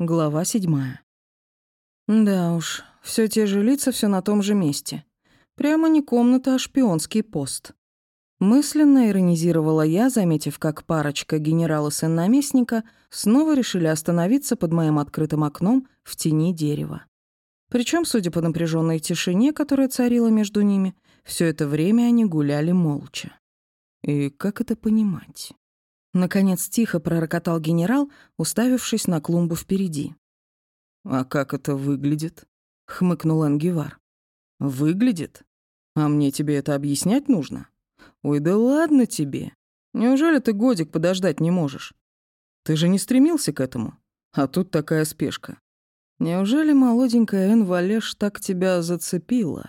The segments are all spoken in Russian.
Глава седьмая. Да уж, все те же лица, все на том же месте. Прямо не комната, а шпионский пост. Мысленно иронизировала я, заметив, как парочка генерала сын наместника снова решили остановиться под моим открытым окном в тени дерева. Причем, судя по напряженной тишине, которая царила между ними, все это время они гуляли молча. И как это понимать? Наконец тихо пророкотал генерал, уставившись на клумбу впереди. «А как это выглядит?» — хмыкнул Энгивар. «Выглядит? А мне тебе это объяснять нужно? Ой, да ладно тебе. Неужели ты годик подождать не можешь? Ты же не стремился к этому, а тут такая спешка. Неужели молоденькая Эн Валеш так тебя зацепила?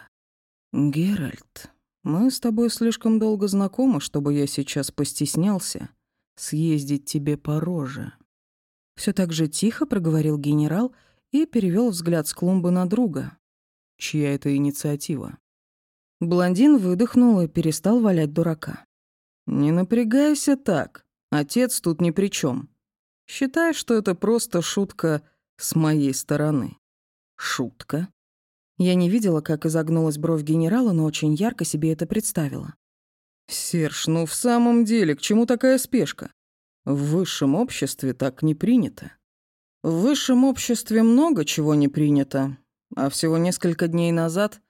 Геральт, мы с тобой слишком долго знакомы, чтобы я сейчас постеснялся съездить тебе по роже». Все так же тихо проговорил генерал и перевел взгляд с клумбы на друга. Чья это инициатива? Блондин выдохнул и перестал валять дурака. «Не напрягайся так. Отец тут ни при чем. Считай, что это просто шутка с моей стороны». «Шутка?» Я не видела, как изогнулась бровь генерала, но очень ярко себе это представила. «Серж, ну в самом деле, к чему такая спешка? В высшем обществе так не принято. В высшем обществе много чего не принято, а всего несколько дней назад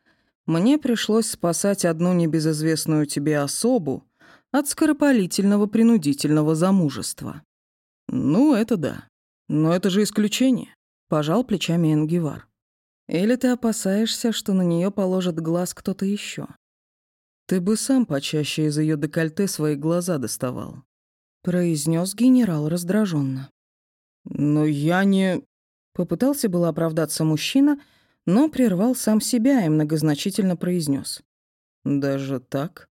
мне пришлось спасать одну небезызвестную тебе особу от скоропалительного принудительного замужества. Ну, это да. Но это же исключение, пожал плечами Энгивар. Или ты опасаешься, что на нее положит глаз кто-то еще? Ты бы сам почаще из ее декольте свои глаза доставал. Произнес генерал раздраженно. Но я не... Попытался было оправдаться мужчина, но прервал сам себя и многозначительно произнес: «Даже так?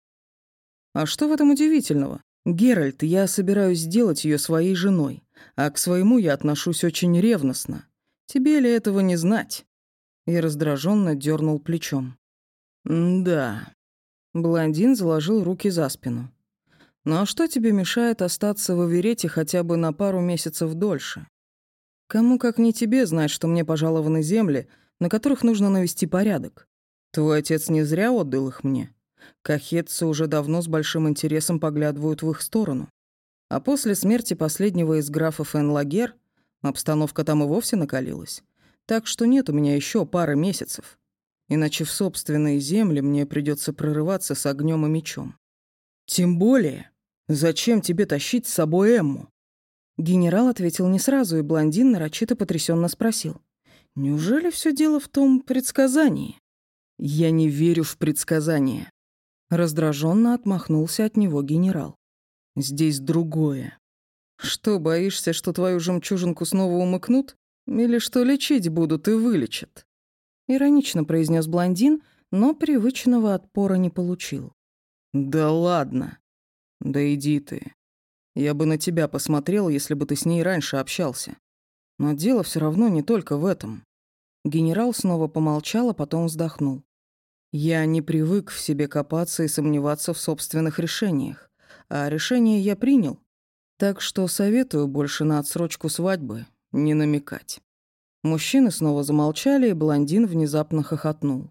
А что в этом удивительного? Геральт, я собираюсь сделать ее своей женой, а к своему я отношусь очень ревностно. Тебе ли этого не знать?» И раздраженно дернул плечом. «Да, Блондин заложил руки за спину. «Ну а что тебе мешает остаться в Аверете хотя бы на пару месяцев дольше? Кому как не тебе знать, что мне пожалованы земли, на которых нужно навести порядок? Твой отец не зря отдал их мне. Кахетцы уже давно с большим интересом поглядывают в их сторону. А после смерти последнего из графов Энлагер обстановка там и вовсе накалилась. Так что нет у меня еще пары месяцев иначе в собственные земли мне придется прорываться с огнем и мечом. Тем более, зачем тебе тащить с собой Эмму? Генерал ответил не сразу, и блондин нарочито потрясенно спросил. «Неужели все дело в том предсказании?» «Я не верю в предсказания». Раздраженно отмахнулся от него генерал. «Здесь другое. Что, боишься, что твою жемчужинку снова умыкнут? Или что лечить будут и вылечат?» Иронично произнес блондин, но привычного отпора не получил. «Да ладно. Да иди ты. Я бы на тебя посмотрел, если бы ты с ней раньше общался. Но дело все равно не только в этом». Генерал снова помолчал, а потом вздохнул. «Я не привык в себе копаться и сомневаться в собственных решениях. А решение я принял. Так что советую больше на отсрочку свадьбы не намекать». Мужчины снова замолчали, и блондин внезапно хохотнул.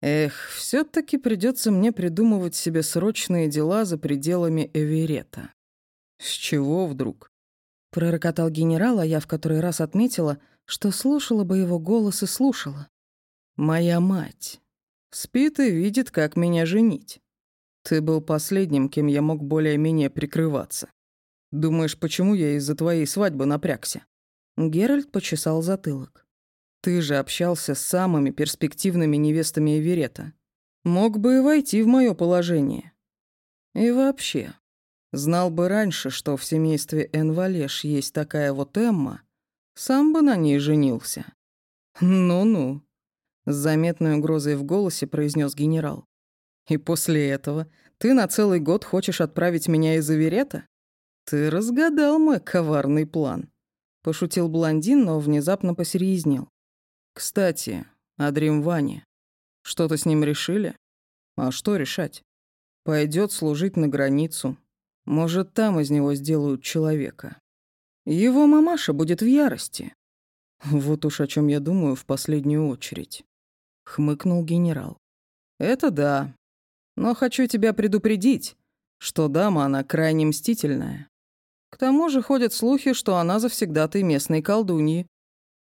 Эх, все таки придется мне придумывать себе срочные дела за пределами Эверета. С чего вдруг? Пророкотал генерал, а я в который раз отметила, что слушала бы его голос и слушала. Моя мать. Спит и видит, как меня женить. Ты был последним, кем я мог более-менее прикрываться. Думаешь, почему я из-за твоей свадьбы напрягся? Геральт почесал затылок. «Ты же общался с самыми перспективными невестами Эверета. Мог бы и войти в мое положение. И вообще, знал бы раньше, что в семействе Энвалеш есть такая вот Эмма, сам бы на ней женился». «Ну-ну», — с заметной угрозой в голосе произнес генерал. «И после этого ты на целый год хочешь отправить меня из Эверета? Ты разгадал мой коварный план». Пошутил блондин, но внезапно посерьезнел. «Кстати, о Дримване. Что-то с ним решили? А что решать? Пойдет служить на границу. Может, там из него сделают человека. Его мамаша будет в ярости. Вот уж о чем я думаю в последнюю очередь. Хмыкнул генерал. Это да. Но хочу тебя предупредить, что дама она крайне мстительная. К тому же ходят слухи, что она завсегдатой местной колдуньи.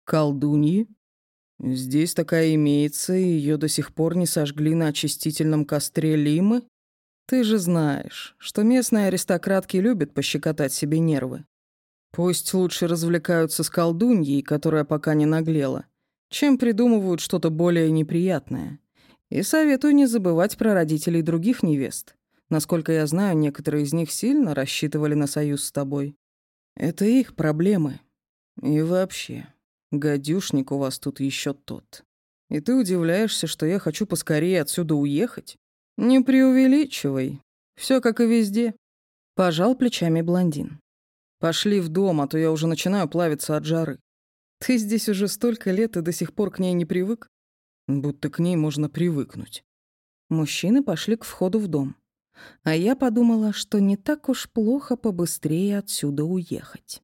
Колдуньи? Здесь такая имеется, и ее до сих пор не сожгли на очистительном костре Лимы? Ты же знаешь, что местные аристократки любят пощекотать себе нервы. Пусть лучше развлекаются с колдуньей, которая пока не наглела, чем придумывают что-то более неприятное. И советую не забывать про родителей других невест. Насколько я знаю, некоторые из них сильно рассчитывали на союз с тобой. Это их проблемы. И вообще, гадюшник у вас тут еще тот. И ты удивляешься, что я хочу поскорее отсюда уехать? Не преувеличивай. Все как и везде. Пожал плечами блондин. Пошли в дом, а то я уже начинаю плавиться от жары. Ты здесь уже столько лет и до сих пор к ней не привык? Будто к ней можно привыкнуть. Мужчины пошли к входу в дом. А я подумала, что не так уж плохо побыстрее отсюда уехать.